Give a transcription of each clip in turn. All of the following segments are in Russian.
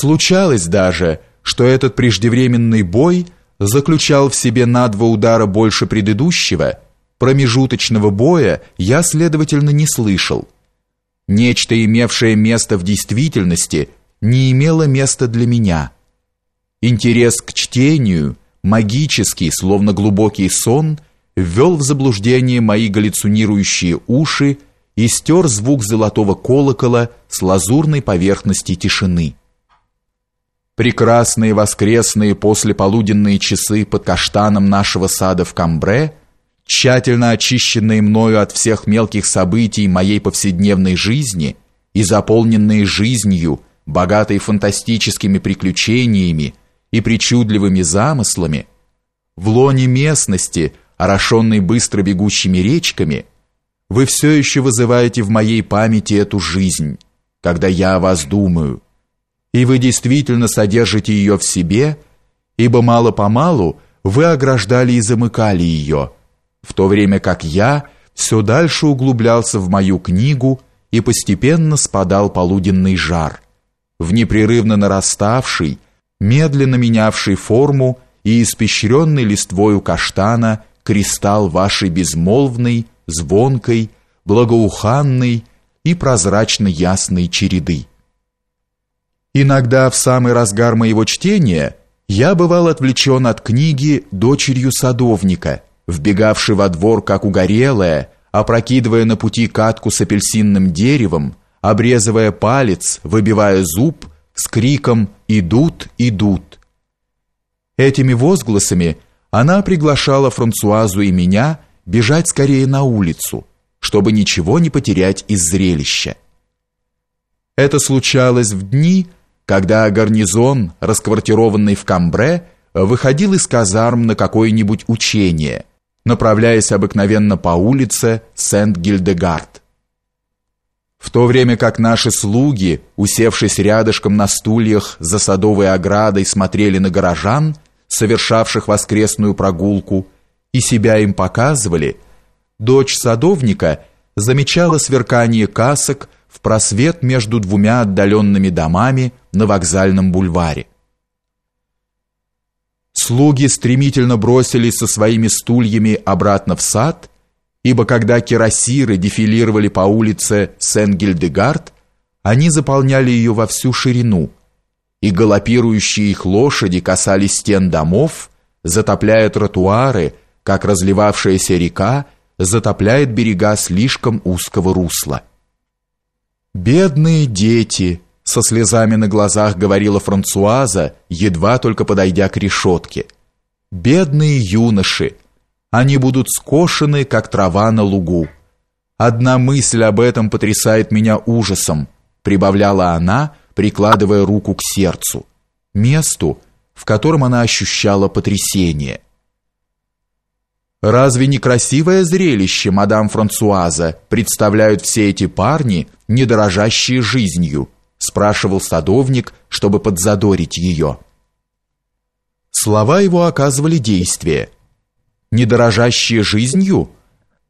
Случалось даже, что этот преждевременный бой заключал в себе на два удара больше предыдущего, промежуточного боя я, следовательно, не слышал. Нечто, имевшее место в действительности, не имело места для меня. Интерес к чтению, магический, словно глубокий сон, ввел в заблуждение мои галлюцинирующие уши и стер звук золотого колокола с лазурной поверхности тишины. Прекрасные воскресные послеполуденные часы под каштаном нашего сада в Камбре, тщательно очищенные мною от всех мелких событий моей повседневной жизни и заполненные жизнью, богатой фантастическими приключениями и причудливыми замыслами, в лоне местности, орошенной быстро бегущими речками, вы все еще вызываете в моей памяти эту жизнь, когда я о вас думаю, и вы действительно содержите ее в себе, ибо мало-помалу вы ограждали и замыкали ее, в то время как я все дальше углублялся в мою книгу и постепенно спадал полуденный жар, в непрерывно нараставший, медленно менявший форму и испещренный листвою каштана кристалл вашей безмолвной, звонкой, благоуханной и прозрачно ясной череды. Иногда в самый разгар моего чтения я бывал отвлечен от книги дочерью садовника, вбегавшей во двор как угорелая, опрокидывая на пути катку с апельсинным деревом, обрезывая палец, выбивая зуб, с криком «Идут, идут!». Этими возгласами она приглашала Франсуазу и меня бежать скорее на улицу, чтобы ничего не потерять из зрелища. Это случалось в дни, когда гарнизон, расквартированный в Камбре, выходил из казарм на какое-нибудь учение, направляясь обыкновенно по улице Сент-Гильдегард. В то время как наши слуги, усевшись рядышком на стульях за садовой оградой, смотрели на горожан, совершавших воскресную прогулку, и себя им показывали, дочь садовника замечала сверкание касок в просвет между двумя отдаленными домами на вокзальном бульваре. Слуги стремительно бросились со своими стульями обратно в сад, ибо когда кирасиры дефилировали по улице Сен-Гильдегард, они заполняли ее во всю ширину, и галопирующие их лошади касались стен домов, затопляя тротуары, как разливавшаяся река затопляет берега слишком узкого русла. «Бедные дети!» — со слезами на глазах говорила Франсуаза, едва только подойдя к решетке. «Бедные юноши! Они будут скошены, как трава на лугу. Одна мысль об этом потрясает меня ужасом», — прибавляла она, прикладывая руку к сердцу, месту, в котором она ощущала потрясение. Разве не красивое зрелище, мадам Франсуаза, представляют все эти парни, не дорожащие жизнью? спрашивал садовник, чтобы подзадорить ее. Слова его оказывали действие. Не дорожащие жизнью?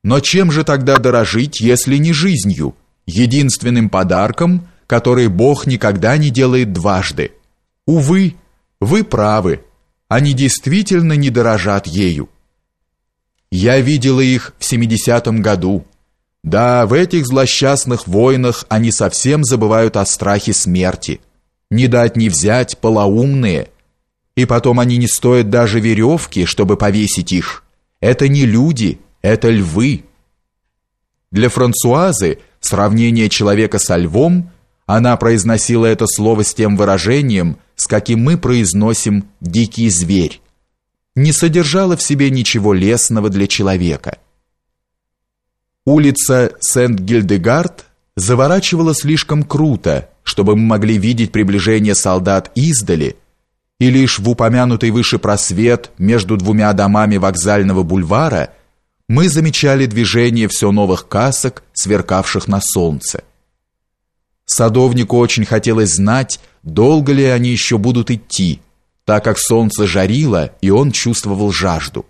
Но чем же тогда дорожить, если не жизнью, единственным подарком, который Бог никогда не делает дважды? Увы, вы правы. Они действительно не дорожат ею. Я видела их в 70-м году. Да, в этих злосчастных войнах они совсем забывают о страхе смерти. Не дать не взять полоумные. И потом они не стоят даже веревки, чтобы повесить их. Это не люди, это львы. Для Франсуазы сравнение человека со львом, она произносила это слово с тем выражением, с каким мы произносим «дикий зверь» не содержала в себе ничего лесного для человека. Улица Сент-Гильдегард заворачивала слишком круто, чтобы мы могли видеть приближение солдат издали, и лишь в упомянутый выше просвет между двумя домами вокзального бульвара мы замечали движение все новых касок, сверкавших на солнце. Садовнику очень хотелось знать, долго ли они еще будут идти, так как солнце жарило, и он чувствовал жажду.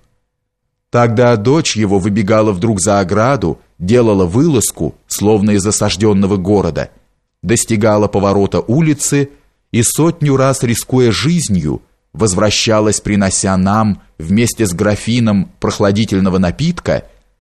Тогда дочь его выбегала вдруг за ограду, делала вылазку, словно из осажденного города, достигала поворота улицы и сотню раз рискуя жизнью, возвращалась, принося нам вместе с графином прохладительного напитка –